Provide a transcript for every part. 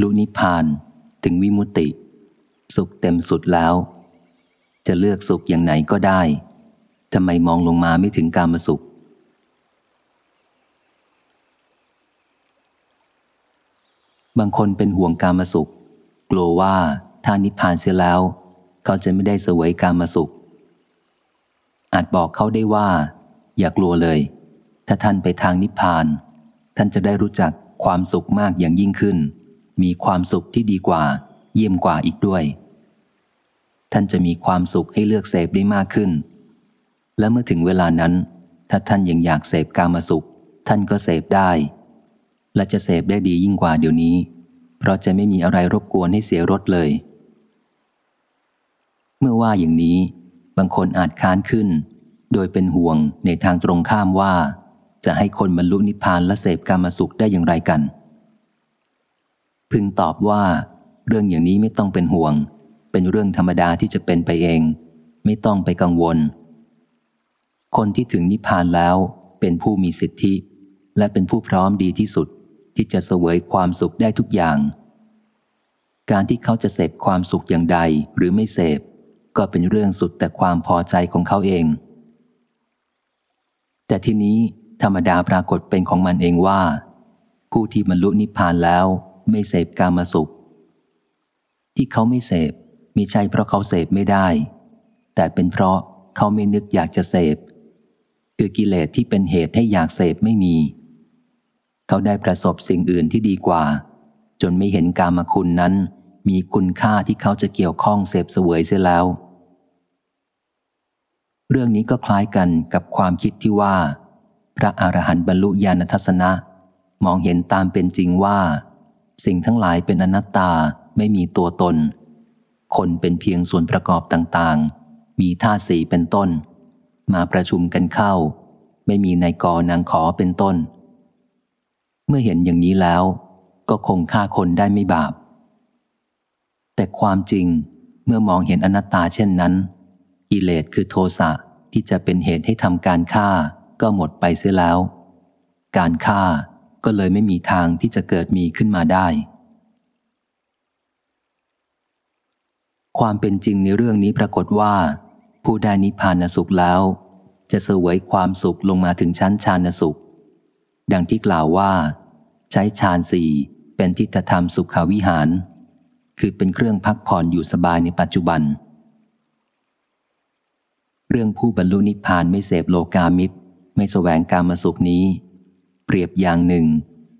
ลุนิพพานถึงวิมุตติ สุขเต็มสุดแล้ว จะเลือกสุขอย่างไหนก็ได้ทำไมมองลงมาไม่ถึงการมาสุข บางคนเป็นห่วงการมาสุข กลัวว่าถ้านิพพานเสียแล้ว เขาจะไม่ได้เสวยการมาสุข อาจบอกเขาได้ว่า อย่ากลัวเลย ถ้าท่านไปทางนิพพาน ท่านจะได้รู้จักความสุขมากอย่างยิ่งขึ้น มีความสุขที่ดีกว่า เยี่ยมกว่าอีกด้วย ท่านจะมีความสุขให้เลือกเสพได้มากขึ้น และเมื่อถึงเวลานั้น ถ้าท่านยังอยากเสพกามาสุข ท่านก็เสพได้ และจะเสพได้ดียิ่งกว่าเดี๋ยวนี้ เพราะจะไม่มีอะไรรบกวนให้เสียรถเลย เมื่อว่าอย่างนี้ บางคนอาจค้านขึ้น โดยเป็นห่วงในทางตรงข้ามว่า จะให้คนบรรลุนิพพานและเสพกามาสุขได้อย่างไรกัน พึงตอบว่า เรื่องอย่างนี้ไม่ต้องเป็นห่วง เป็นเรื่องธรรมดาที่จะเป็นไปเอง ไม่ต้องไปกังวล คนที่ถึงนิพพานแล้วเป็นผู้มีสิทธิ และเป็นผู้พร้อมดีที่สุด ที่จะเสวยความสุขได้ทุกอย่าง การที่เขาจะเสพความสุขอย่างใดหรือไม่เสพ ก็เป็นเรื่องสุดแต่ความพอใจของเขาเอง แต่ทีนี้ธรรมดาปรากฏเป็นของมันเองว่า ผู้ที่บรรลุนิพพานแล้ว ไม่เสพกามาสุข ที่เขาไม่เสพมิใช่เพราะเขาเสพไม่ได้ แต่เป็นเพราะเขาไม่นึกอยากจะเสพ คือกิเลสที่เป็นเหตุให้อยากเสพไม่มี เขาได้ประสบสิ่งอื่นที่ดีกว่า จนไม่เห็นกามคุณนั้น มีคุณค่าที่เขาจะเกี่ยวข้องเสพเสวยเสียแล้ว เรื่องนี้ก็คล้ายกันกับความคิดที่ว่า พระอรหันต์บรรลุญาณทัศนะ มองเห็นตามเป็นจริงว่า สิ่งทั้งหลายเป็นอนัตตาไม่มีตัวตน คนเป็นเพียงส่วนประกอบต่างๆ มีท่าสีเป็นต้น มาประชุมกันเข้า ไม่มีนายกนางขอเป็นต้น เมื่อเห็นอย่างนี้แล้ว ก็คงฆ่าคนได้ไม่บาป แต่ความจริงเมื่อมองเห็นอนัตตาเช่นนั้น กิเลสคือโทสะที่จะเป็นเหตุให้ทำการฆ่าก็หมดไปเสียแล้ว การฆ่า ก็เลยไม่มีทางที่จะเกิดมีขึ้นมาได้ ความเป็นจริงในเรื่องนี้ปรากฏว่า ผู้ได้นิพพานสุขแล้ว จะเสวยความสุขลงมาถึงชั้นฌานสุข ดังที่กล่าวว่า ใช้ฌานสี่เป็นทิฏฐธรรมสุขาวิหาร คือเป็นเครื่องพักผ่อนอยู่สบายในปัจจุบัน เรื่องผู้บรรลุนิพพานไม่เสพโลกามิตร ไม่แสวงการมาสุขนี้ เปรียบอย่างหนึ่ง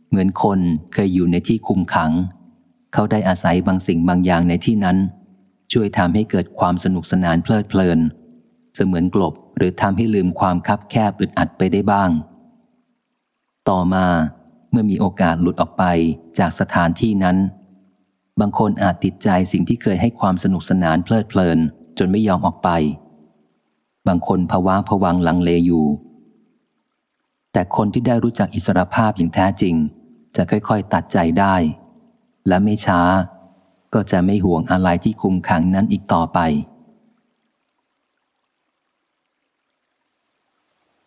เหมือนคนเคยอยู่ในที่คุมขัง เขาได้อาศัยบางสิ่งบางอย่างในที่นั้น ช่วยทำให้เกิดความสนุกสนานเพลิดเพลิน เสมือนกลบหรือทำให้ลืมความคับแคบอึดอัดไปได้บ้าง ต่อมาเมื่อมีโอกาสหลุดออกไปจากสถานที่นั้น บางคนอาจติดใจสิ่งที่เคยให้ความสนุกสนานเพลิดเพลิน จนไม่ยอมออกไป บางคนภาวะผวังลังเลอยู่ แต่คนที่ได้รู้จักอิสรภาพอย่างแท้จริง จะค่อยๆตัดใจได้ และไม่ช้า ก็จะไม่ห่วงอะไรที่คุมขังนั้นอีกต่อไป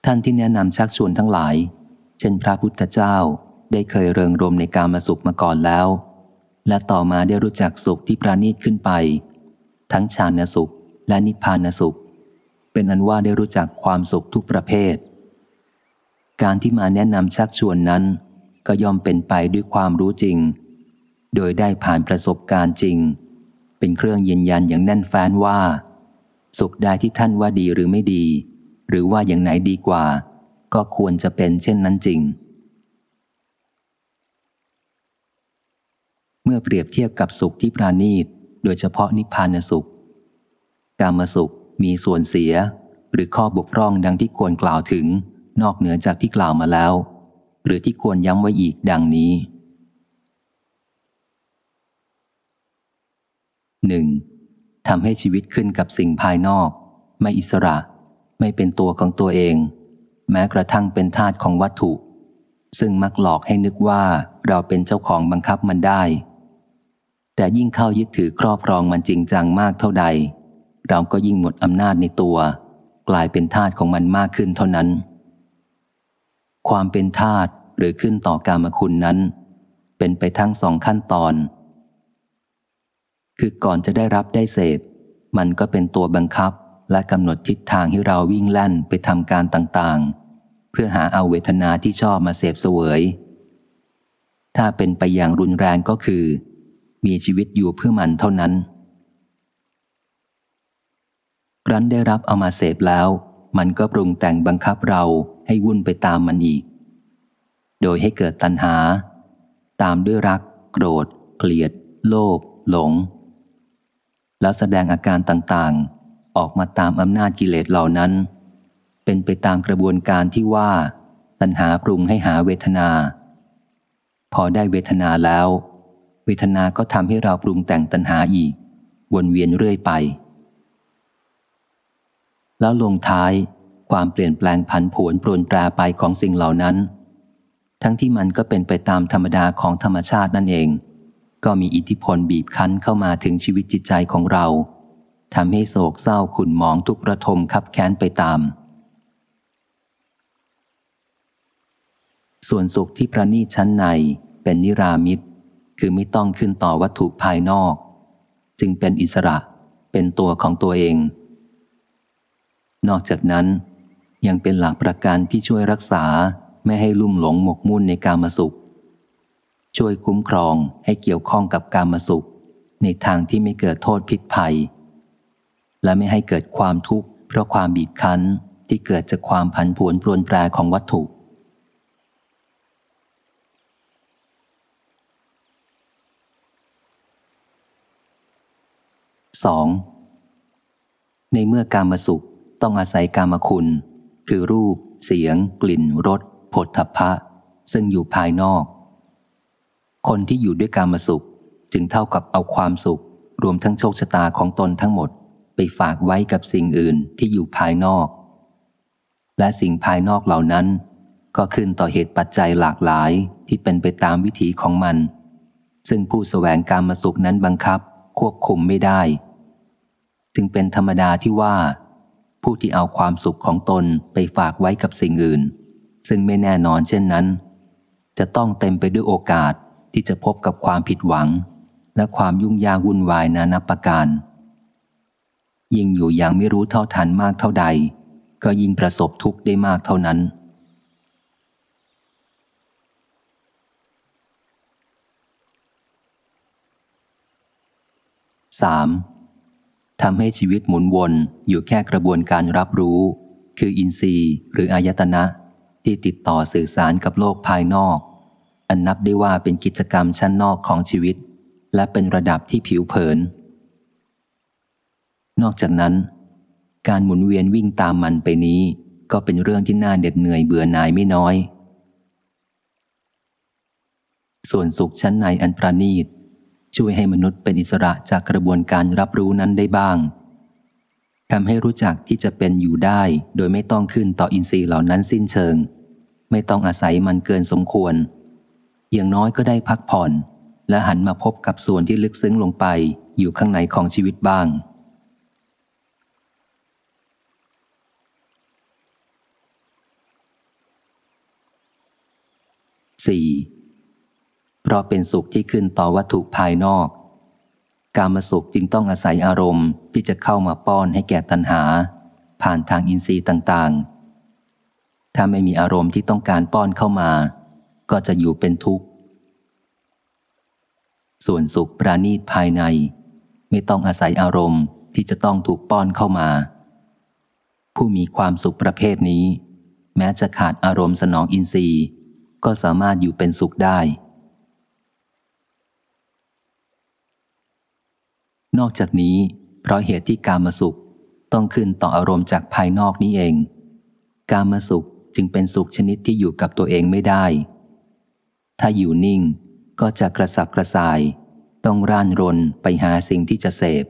ท่านที่แนะนำชักชวนทั้งหลาย เช่นพระพุทธเจ้าได้เคยเริงรมในการมาสุขมาก่อนแล้ว และต่อมาได้รู้จักสุขที่ประณีตขึ้นไป ทั้งฌานสุขและนิพพานสุข เป็นอันว่าได้รู้จักความสุขทุกประเภท การที่มาแนะนำชักชวนนั้น ก็ย่อมเป็นไปด้วยความรู้จริง โดยได้ผ่านประสบการณ์จริง เป็นเครื่องยืนยันอย่างแน่นแฟ้นว่า สุขใดที่ท่านว่าดีหรือไม่ดี หรือว่าอย่างไหนดีกว่า ก็ควรจะเป็นเช่นนั้นจริง เมื่อเปรียบเทียบกับสุขที่ปราณีต โดยเฉพาะนิพพานสุข กามสุขมีส่วนเสียหรือข้อบกพร่องดังที่ควรกล่าวถึง นอกเหนือจากที่กล่าวมาแล้ว หรือที่ควรย้ำไว้อีกดังนี้หนึ่งทำให้ชีวิตขึ้นกับสิ่งภายนอก ไม่อิสระ ไม่เป็นตัวของตัวเอง แม้กระทั่งเป็นทาสของวัตถุ ซึ่งมักหลอกให้นึกว่าเราเป็นเจ้าของบังคับมันได้ แต่ยิ่งเข้ายึดถือครอบครองมันจริงจังมากเท่าใด เราก็ยิ่งหมดอำนาจในตัว กลายเป็นทาสของมันมากขึ้นเท่านั้น ความเป็นทาสหรือขึ้นต่อการมคุณนั้น เป็นไปทั้งสองขั้นตอน คือก่อนจะได้รับได้เสพ มันก็เป็นตัวบังคับและกำหนดทิศทางให้เราวิ่งแล่นไปทำการต่างๆ เพื่อหาเอาเวทนาที่ชอบมาเสพเสวย ถ้าเป็นไปอย่างรุนแรงก็คือ มีชีวิตอยู่เพื่อมันเท่านั้นรั้นได้รับเอามาเสพแล้ว มันก็ปรุงแต่งบังคับเราให้วุ่นไปตามมันอีก โดยให้เกิดตัณหา ตามด้วยรัก โกรธ เกลียด โลภหลง แล้วแสดงอาการต่างๆ ออกมาตามอำนาจกิเลสเหล่านั้น เป็นไปตามกระบวนการที่ว่า ตัณหาปรุงให้หาเวทนา พอได้เวทนาแล้ว เวทนาก็ทำให้เราปรุงแต่งตัณหาอีก วนเวียนเรื่อยไป แล้วลงท้ายความเปลี่ยนแปลงผันผวนปรนแปรไปของสิ่งเหล่านั้น ทั้งที่มันก็เป็นไปตามธรรมดาของธรรมชาตินั่นเอง ก็มีอิทธิพลบีบคั้นเข้ามาถึงชีวิตจิตใจของเราทำให้โศกเศร้าขุ่นหมองทุกระทมขับแค้นไปตาม ส่วนสุขที่ประณีชั้นในเป็นนิรามิตคือไม่ต้องขึ้นต่อวัตถุภายนอก จึงเป็นอิสระเป็นตัวของตัวเอง นอกจากนั้น ยังเป็นหลักประกันที่ช่วยรักษาไม่ให้ลุ่มหลงหมกมุ่นในกามสุข ช่วยคุ้มครองให้เกี่ยวข้องกับกามสุข ในทางที่ไม่เกิดโทษพิษภัย และไม่ให้เกิดความทุกข์เพราะความบีบคั้นที่เกิดจากความผันผวนปรวนแปรของวัตถุสองในเมื่อการมสุข ต้องอาศัยกามคุณ คือรูป เสียง กลิ่นรสผลทพะ ซึ่งอยู่ภายนอก คนที่อยู่ด้วยกามสุขจึงเท่ากับเอาความสุข รวมทั้งโชคชะตาของตนทั้งหมด ไปฝากไว้กับสิ่งอื่นที่อยู่ภายนอก และสิ่งภายนอกเหล่านั้น ก็ขึ้นต่อเหตุปัจจัยหลากหลายที่เป็นไปตามวิถีของมัน ซึ่งผู้สแสวงการมาสุขนั้นบังคับ ควบคุมไม่ได้ จึงเป็นธรรมดาที่ว่า ผู้ที่เอาความสุขของตนไปฝากไว้กับสิ่งอื่น ซึ่งไม่แน่นอนเช่นนั้น จะต้องเต็มไปด้วยโอกาสที่จะพบกับความผิดหวัง และความยุ่งยากวุ่นวายนานับประการ ยิ่งอยู่อย่างไม่รู้เท่าทันมากเท่าใด ก็ยิ่งประสบทุกข์ได้มากเท่านั้นสาม ทำให้ชีวิตหมุนวนอยู่แค่กระบวนการรับรู้ คืออินทรีย์หรืออายตนะ ที่ติดต่อสื่อสารกับโลกภายนอก อันนับได้ว่าเป็นกิจกรรมชั้นนอกของชีวิต และเป็นระดับที่ผิวเผิน นอกจากนั้น การหมุนเวียนวิ่งตามมันไปนี้ ก็เป็นเรื่องที่น่าเด็ดเหนื่อยเบื่อหน่ายไม่น้อย ส่วนสุขชั้นในอันประณีต ช่วยให้มนุษย์เป็นอิสระจากกระบวนการรับรู้นั้นได้บ้างทำให้รู้จักที่จะเป็นอยู่ได้ โดยไม่ต้องขึ้นต่ออินทรีย์เหล่านั้นสิ้นเชิง ไม่ต้องอาศัยมันเกินสมควร อย่างน้อยก็ได้พักผ่อน และหันมาพบกับส่วนที่ลึกซึ้งลงไปอยู่ข้างในของชีวิตบ้างสี่ ราะเป็นสุขที่ขึ้นต่อวัตถุภายนอก การมาสุขจึงต้องอาศัยอารมณ์ที่จะเข้ามาป้อนให้แก่ตัณหา ผ่านทางอินทรีย์ต่างๆ ถ้าไม่มีอารมณ์ที่ต้องการป้อนเข้ามา ก็จะอยู่เป็นทุกข์ ส่วนสุขปราณีตภายใน ไม่ต้องอาศัยอารมณ์ที่จะต้องถูกป้อนเข้ามา ผู้มีความสุขประเภทนี้ แม้จะขาดอารมณ์สนองอินทรีย์ ก็สามารถอยู่เป็นสุขได้ นอกจากนี้ เพราะเหตุที่การมาสุขต้องขึ้นต่ออารมณ์จากภายนอกนี้เอง การมาสุขจึงเป็นสุขชนิดที่อยู่กับตัวเองไม่ได้ ถ้าอยู่นิ่งก็จะกระสับกระส่าย ต้องร่านรนไปหาสิ่งที่จะเสพ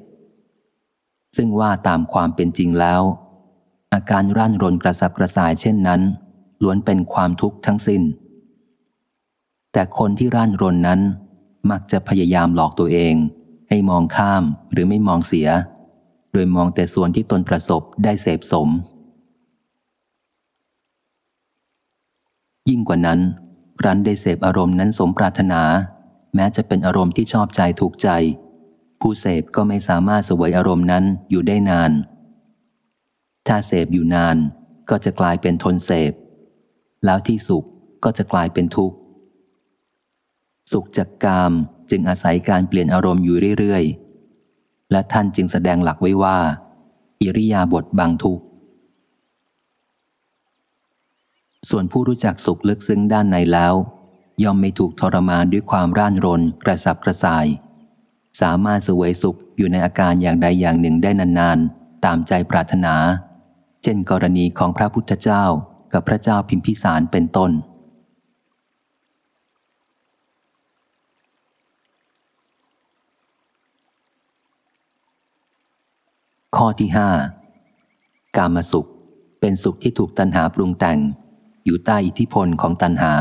ซึ่งว่าตามความเป็นจริงแล้ว อาการร่านรนกระสับกระส่ายเช่นนั้น ล้วนเป็นความทุกข์ทั้งสิน้น แต่คนที่ร่านรนนั้นมักจะพยายามหลอกตัวเอง ให้มองข้ามหรือไม่มองเสีย โดยมองแต่ส่วนที่ตนประสบได้เสพสม ยิ่งกว่านั้นรันได้เสพอารมณ์นั้นสมปรารถนา แม้จะเป็นอารมณ์ที่ชอบใจถูกใจ ผู้เสพก็ไม่สามารถสวยอารมณ์นั้นอยู่ได้นาน ถ้าเสพอยู่นานก็จะกลายเป็นทนเสพ แล้วที่สุขก็จะกลายเป็นทุกข์ สุขจากกาม จึงอาศัยการเปลี่ยนอารมณ์อยู่เรื่อยๆ และท่านจึงแสดงหลักไว้ว่า อิริยาบถบางทุกส่วนผู้รู้จักสุขลึกซึ้งด้านในแล้ว ย่อมไม่ถูกทรมานด้วยความร่านรนกระสับกระส่าย สามารถสวยสุขอยู่ในอาการอย่างใดอย่างหนึ่งได้นานๆ ตามใจปรารถนา เช่นกรณีของพระพุทธเจ้ากับพระเจ้าพิมพิสารเป็นต้น ข้อที่ห้ากามสุข เป็นสุขที่ถูกตัณหาปรุงแต่ง อยู่ใต้อิทธิพลของตัณหา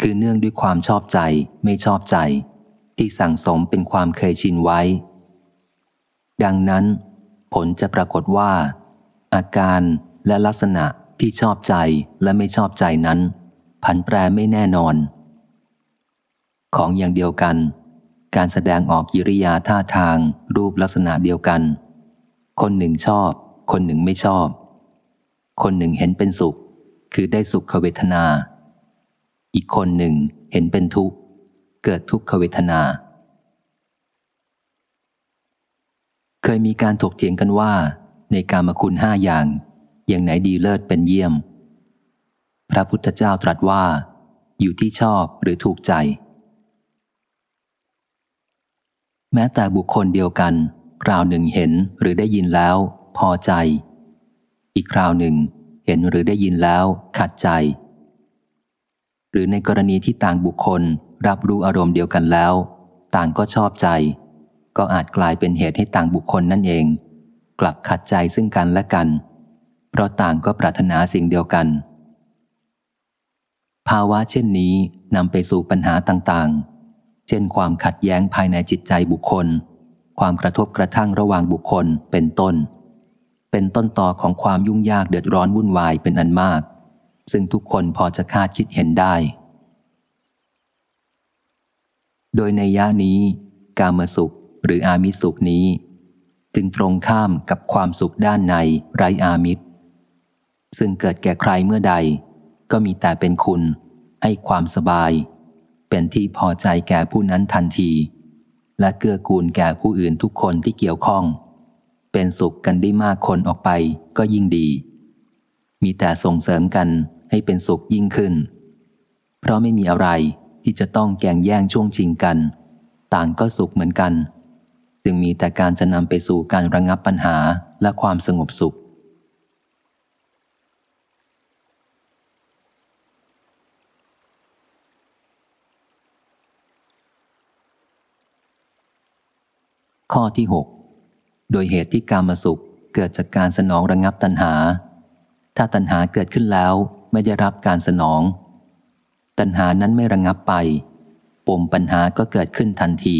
คือเนื่องด้วยความชอบใจไม่ชอบใจ ที่สั่งสมเป็นความเคยชินไว้ ดังนั้น ผลจะปรากฏว่า อาการและลักษณะที่ชอบใจและไม่ชอบใจนั้น ผันแปรไม่แน่นอน ของอย่างเดียวกัน การแสดงออกกิริยาท่าทางรูปลักษณะเดียวกัน คนหนึ่งชอบ คนหนึ่งไม่ชอบ คนหนึ่งเห็นเป็นสุข คือได้สุขเวทนา อีกคนหนึ่งเห็นเป็นทุกข์ เกิดทุกขเวทนา เคยมีการถกเถียงกันว่า ในการมคุณห้าอย่าง อย่างไหนดีเลิศเป็นเยี่ยม พระพุทธเจ้าตรัสว่า อยู่ที่ชอบหรือถูกใจ แม้แต่บุคคลเดียวกัน คราวหนึ่งเห็นหรือได้ยินแล้ว พอใจ อีกคราวหนึ่ง เห็นหรือได้ยินแล้ว ขัดใจ หรือในกรณีที่ต่างบุคคลรับรู้อารมณ์เดียวกันแล้ว ต่างก็ชอบใจ ก็อาจกลายเป็นเหตุให้ต่างบุคคลนั่นเอง กลับขัดใจซึ่งกันและกัน เพราะต่างก็ปรารถนาสิ่งเดียวกัน ภาวะเช่นนี้นำไปสู่ปัญหาต่างๆ เช่นความขัดแย้งภายในจิตใจบุคคล ความกระทบกระทั่งระหว่างบุคคลเป็นต้น เป็นต้นต่อของความยุ่งยากเดือดร้อนวุ่นวายเป็นอันมาก ซึ่งทุกคนพอจะคาดคิดเห็นได้ โดยในย่านี้ กามสุขหรืออามิสุขนี้ จึงตรงข้ามกับความสุขด้านในไรอามิตร ซึ่งเกิดแก่ใครเมื่อใด ก็มีแต่เป็นคุณ ให้ความสบาย เป็นที่พอใจแก่ผู้นั้นทันที และเกื้อกูลแก่ผู้อื่นทุกคนที่เกี่ยวข้อง เป็นสุขกันได้มากคนออกไปก็ยิ่งดี มีแต่ส่งเสริมกันให้เป็นสุขยิ่งขึ้น เพราะไม่มีอะไรที่จะต้องแก่งแย่งช่วงชิงกัน ต่างก็สุขเหมือนกัน จึงมีแต่การจะนำไปสู่การระงงับปัญหาและความสงบสุข ข้อที่ 6 โดยเหตุที่การมาสุขเกิดจากการสนองระงับตัณหา ถ้าตัณหาเกิดขึ้นแล้วไม่ได้รับการสนอง ตัณหานั้นไม่ระงับไป ปมปัญหาก็เกิดขึ้นทันที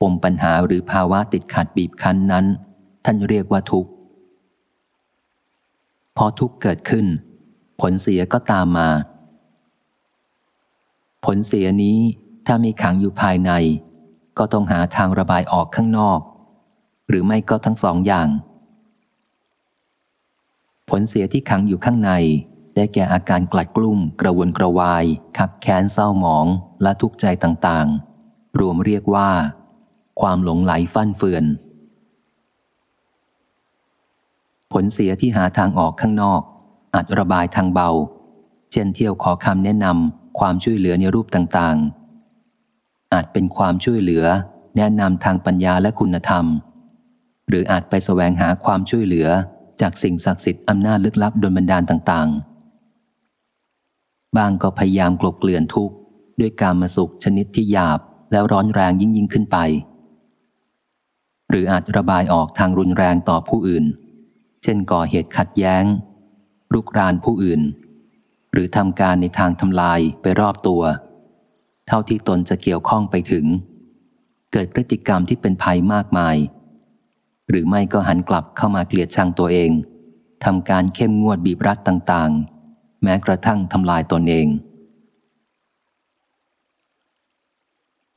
ปมปัญหาหรือภาวะติดขัดบีบคั้นนั้น ท่านเรียกว่าทุกข์ พอทุกข์เกิดขึ้น ผลเสียก็ตามมา ผลเสียนี้ถ้ามีขังอยู่ภายใน ก็ต้องหาทางระบายออกข้างนอก หรือไม่ก็ทั้งสองอย่าง ผลเสียที่ขังอยู่ข้างใน ได้แก่อาการกลัดกลุ้มกระวนกระวาย ขับแค้นเศร้าหมองและทุกข์ใจต่างๆ รวมเรียกว่า ความหลงไหลฟั่นเฟือน ผลเสียที่หาทางออกข้างนอก อาจระบายทางเบา เช่นเที่ยวขอคำแนะนำความช่วยเหลือในรูปต่างๆ อาจเป็นความช่วยเหลือ แนะนำทางปัญญาและคุณธรรม หรืออาจไปแสวงหาความช่วยเหลือจากสิ่งศักดิ์สิทธิ์อำนาจลึกลับโดนบันดาลต่างๆ บางก็พยายามกลบเกลื่อนทุกข์ ด้วยการมาสุขชนิดที่หยาบแล้วร้อนแรงยิ่งยิ่งขึ้นไป หรืออาจระบายออกทางรุนแรงต่อผู้อื่น เช่นก่อเหตุขัดแย้งรุกรานผู้อื่น หรือทำการในทางทำลายไปรอบตัว เท่าที่ตนจะเกี่ยวข้องไปถึง เกิดพฤติกรรมที่เป็นภัยมากมาย หรือไม่ก็หันกลับเข้ามาเกลียดชังตัวเองทำการเข้มงวดบีบรัดต่างๆ แม้กระทั่งทำลายตนเอง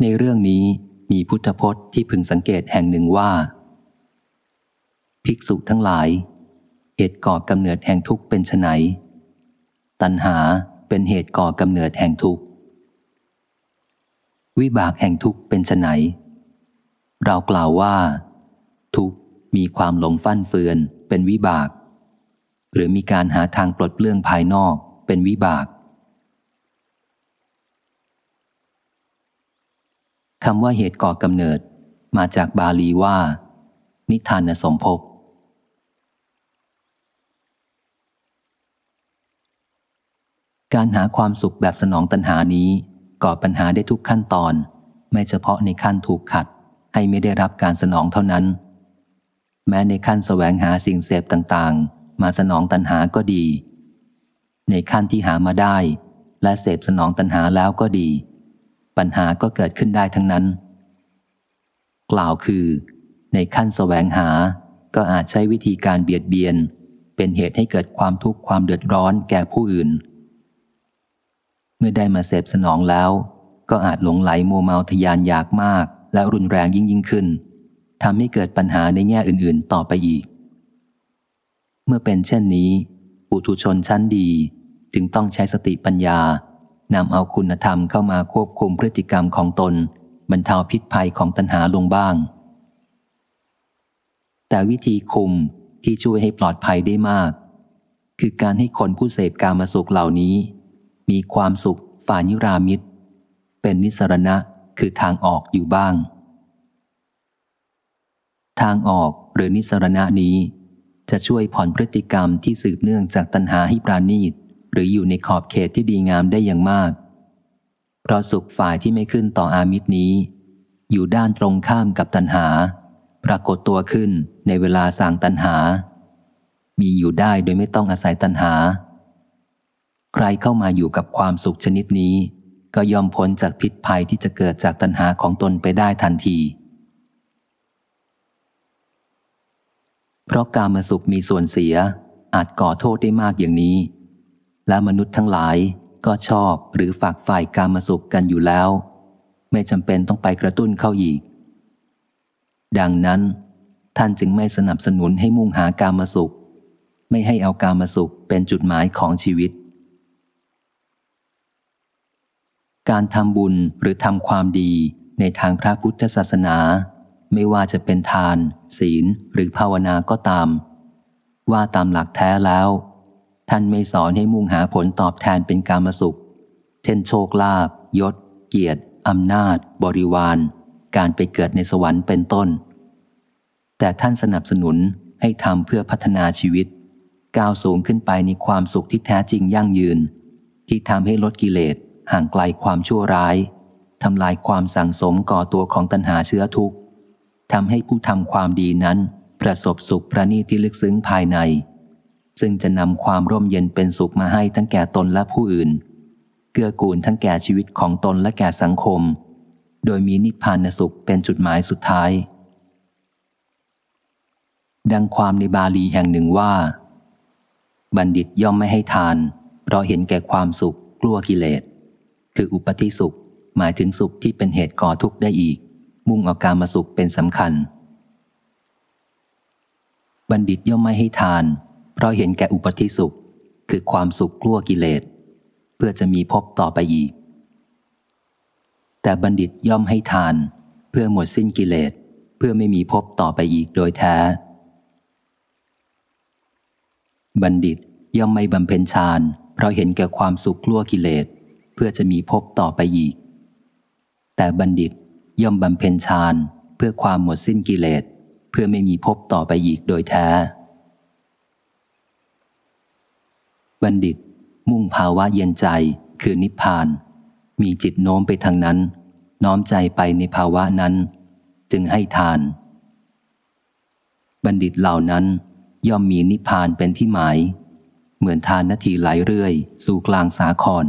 ในเรื่องนี้มีพุทธพจน์ที่พึงสังเกตแห่งหนึ่งว่า ภิกษุทั้งหลาย เหตุก่อกำเนิดแห่งทุกข์เป็นไนตัณหาเป็นเหตุก่อกำเนิดแห่งทุกข์ วิบากแห่งทุกข์เป็นไนเรากล่าวว่า ทุกข์มีความหลงฟั่นเฟือนเป็นวิบาก หรือมีการหาทางปลดเปลื้องภายนอกเป็นวิบากคำว่าเหตุก่อกำเนิด มาจากบาลีว่า นิทานสมภพการหาความสุขแบบสนองตัณหานี้ ก่อปัญหาได้ทุกขั้นตอน ไม่เฉพาะในขั้นถูกขัด ให้ไม่ได้รับการสนองเท่านั้น แม้ในขั้นแสวงหาสิ่งเสพต่างๆ มาสนองตัณหาก็ดี ในขั้นที่หามาได้ และเสพสนองตัณหาแล้วก็ดี ปัญหาก็เกิดขึ้นได้ทั้งนั้น กล่าวคือ ในขั้นแสวงหาก็อาจใช้วิธีการเบียดเบียน เป็นเหตุให้เกิดความทุกข์ความเดือดร้อนแก่ผู้อื่น มื่อได้มาเสพสนองแล้ว ก็อาจหลงไหลโมเมาทยานอยากมาก และรุนแรงยิ่งยิ่งขึ้นทำให้เกิดปัญหาในแง่อื่นๆ ต่อไปอีก เมื่อเป็นเช่นนี้ ปุถุชนชั้นดีจึงต้องใช้สติปัญญานำเอาคุณธรรมเข้ามาควบคุมพฤติกรรมของตน บรรเทาพิษภัยของตัณหาลงบ้าง แต่วิธีคุมที่ช่วยให้ปลอดภัยได้มาก คือการให้คนผู้เสพกามาสุขเหล่านี้ มีความสุขฝ่านิรามิตร เป็นนิสรณะคือทางออกอยู่บ้าง ทางออกหรือนิสรณะนี้ จะช่วยผ่อนพฤติกรรมที่สืบเนื่องจากตัณหาให้ปราณีต หรืออยู่ในขอบเขตที่ดีงามได้อย่างมาก เพราะสุขฝ่ายที่ไม่ขึ้นต่ออามิตรนี้ อยู่ด้านตรงข้ามกับตัณหา ปรากฏตัวขึ้นในเวลาสางตัณหา มีอยู่ได้โดยไม่ต้องอาศัยตัณหา ใครเข้ามาอยู่กับความสุขชนิดนี้ ก็ยอมพ้นจากพิษภัยที่จะเกิดจากตัณหาของตนไปได้ทันที เพราะการมาสุขมีส่วนเสียอาจก่อโทษได้มากอย่างนี้ และมนุษย์ทั้งหลายก็ชอบหรือฝากฝ่ายการมาสุขกันอยู่แล้ว ไม่จำเป็นต้องไปกระตุ้นเข้าอีก ดังนั้น ท่านจึงไม่สนับสนุนให้มุ่งหาการมาสุข ไม่ให้เอาการมาสุขเป็นจุดหมายของชีวิต การทำบุญหรือทำความดีในทางพระพุทธศาสนา ไม่ว่าจะเป็นทาน ศีล หรือภาวนาก็ตาม ว่าตามหลักแท้แล้ว ท่านไม่สอนให้มุ่งหาผลตอบแทนเป็นกามสุข เช่นโชคลาภยศ เกียรติอำนาจ บริวาร การไปเกิดในสวรรค์เป็นต้น แต่ท่านสนับสนุนให้ทำเพื่อพัฒนาชีวิต ก้าวสูงขึ้นไปในความสุขที่แท้จริงยั่งยืน ที่ทำให้ลดกิเลส ห่างไกลความชั่วร้ายทำลายความสังสมก่อตัวของตัณหาเชื้อทุกข์ทำให้ผู้ทำความดีนั้น ประสบสุขประณีที่ลึกซึ้งภายใน ซึ่งจะนำความร่มเย็นเป็นสุขมาให้ทั้งแก่ตนและผู้อื่น เกื้อกูลทั้งแก่ชีวิตของตนและแก่สังคม โดยมีนิพพานสุขเป็นจุดหมายสุดท้าย ดังความในบาลีแห่งหนึ่งว่า บัณฑิตย่อมไม่ให้ทาน เพราะเห็นแก่ความสุขกลัวกิเลส คืออุปธิสุข หมายถึงสุขที่เป็นเหตุก่อทุกข์ได้อีก มุ่งเอาการมาสุขเป็นสำคัญ บัณฑิตย่อมไม่ให้ทาน เพราะเห็นแก่อุปธิสุข คือความสุขกลัวกิเลส เพื่อจะมีพบต่อไปอีก แต่บัณฑิตย่อมให้ทาน เพื่อหมดสิ้นกิเลส เพื่อไม่มีพบต่อไปอีกโดยแท้ บัณฑิตย่อมไม่บำเพ็ญฌานเพราะเห็นแก่ความสุขกลัวกิเลส เพื่อจะมีพบต่อไปอีก แต่บัณฑิตย่อมบำเพ็ญฌานเพื่อความหมดสิ้นกิเลส เพื่อไม่มีพบต่อไปอีกโดยแท้ บัณฑิต มุ่งภาวะเย็นใจคือนิพพาน มีจิตโน้มไปทางนั้น น้อมใจไปในภาวะนั้น จึงให้ทาน บัณฑิตเหล่านั้นย่อมมีนิพพานเป็นที่หมาย เหมือนทานนาทีไหลเรื่อย สู่กลางสาคร